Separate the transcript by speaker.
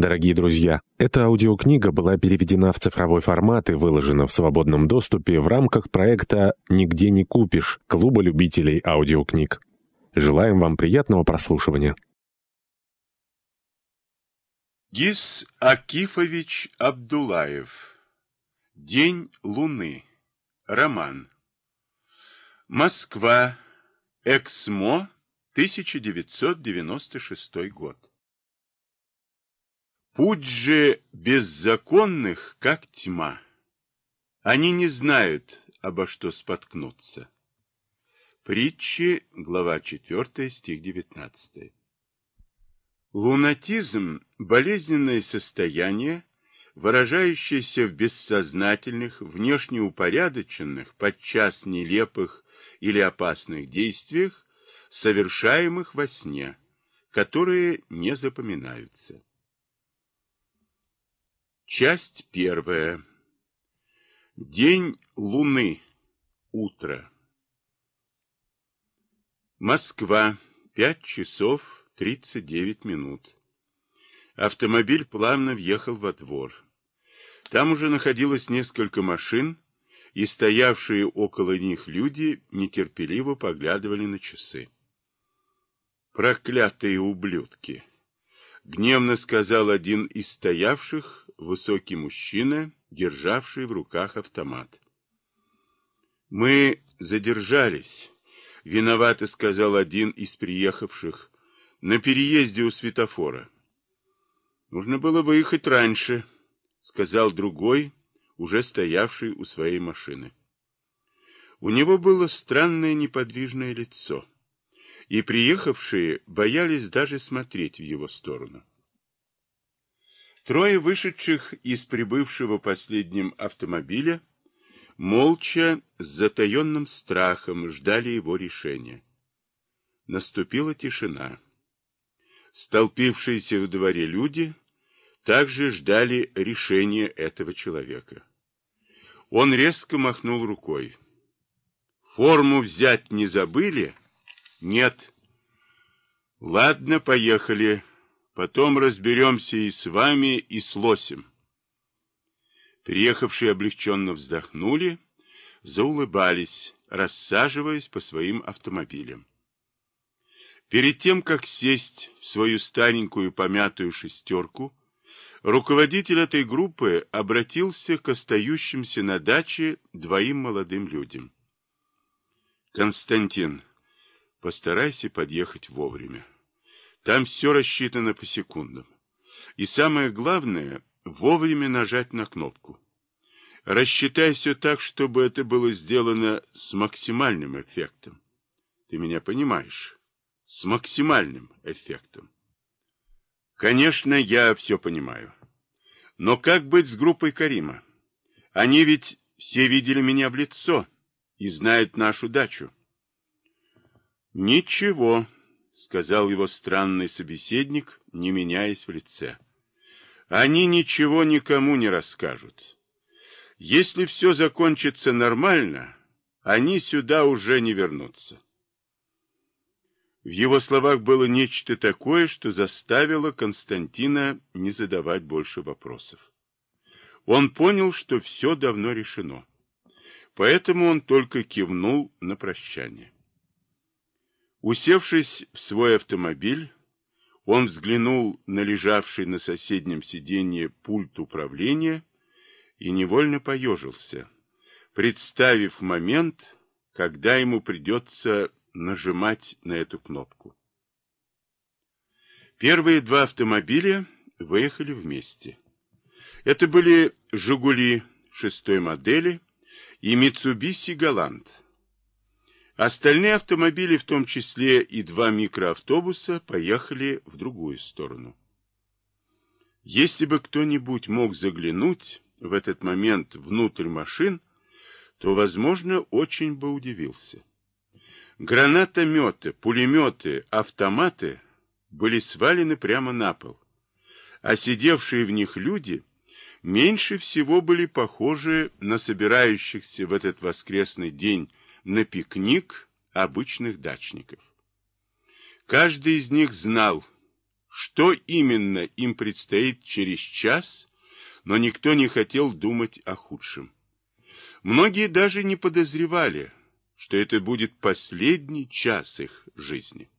Speaker 1: Дорогие друзья, эта аудиокнига была переведена в цифровой формат и выложена в свободном доступе в рамках проекта «Нигде не купишь» Клуба любителей аудиокниг. Желаем вам приятного прослушивания.
Speaker 2: Гис Акифович Абдулаев. День Луны. Роман. Москва. Эксмо. 1996 год. Путь же беззаконных, как тьма. Они не знают, обо что споткнуться. Притчи, глава 4, стих 19. Лунатизм – болезненное состояние, выражающееся в бессознательных, внешне упорядоченных, подчас нелепых или опасных действиях, совершаемых во сне, которые не запоминаются. Часть первая. День Луны. Утро. Москва. Пять часов тридцать девять минут. Автомобиль плавно въехал во двор. Там уже находилось несколько машин, и стоявшие около них люди нетерпеливо поглядывали на часы. «Проклятые ублюдки!» — гневно сказал один из стоявших, высокий мужчина, державший в руках автомат. «Мы задержались», — виновато сказал один из приехавших, — «на переезде у светофора». «Нужно было выехать раньше», — сказал другой, уже стоявший у своей машины. У него было странное неподвижное лицо, и приехавшие боялись даже смотреть в его сторону. Трое вышедших из прибывшего последним автомобиля молча, с затаенным страхом ждали его решения. Наступила тишина. Столпившиеся в дворе люди также ждали решения этого человека. Он резко махнул рукой. «Форму взять не забыли?» «Нет». «Ладно, поехали». Потом разберемся и с вами, и с лосем. Приехавшие облегченно вздохнули, заулыбались, рассаживаясь по своим автомобилям. Перед тем, как сесть в свою старенькую помятую шестерку, руководитель этой группы обратился к остающимся на даче двоим молодым людям. «Константин, постарайся подъехать вовремя. Там все рассчитано по секундам. И самое главное, вовремя нажать на кнопку. Рассчитай все так, чтобы это было сделано с максимальным эффектом. Ты меня понимаешь? С максимальным эффектом. Конечно, я все понимаю. Но как быть с группой Карима? Они ведь все видели меня в лицо и знают нашу дачу. Ничего. — сказал его странный собеседник, не меняясь в лице. «Они ничего никому не расскажут. Если все закончится нормально, они сюда уже не вернутся». В его словах было нечто такое, что заставило Константина не задавать больше вопросов. Он понял, что все давно решено. Поэтому он только кивнул на прощание. Усевшись в свой автомобиль, он взглянул на лежавший на соседнем сиденье пульт управления и невольно поежился, представив момент, когда ему придется нажимать на эту кнопку. Первые два автомобиля выехали вместе. Это были «Жигули» шестой модели и «Митсубиси Галант». Остальные автомобили, в том числе и два микроавтобуса, поехали в другую сторону. Если бы кто-нибудь мог заглянуть в этот момент внутрь машин, то, возможно, очень бы удивился. Гранатометы, пулеметы, автоматы были свалены прямо на пол, а сидевшие в них люди меньше всего были похожи на собирающихся в этот воскресный день на пикник обычных дачников. Каждый из них знал, что именно им предстоит через час, но никто не хотел думать о худшем. Многие даже не подозревали, что это будет последний час их жизни.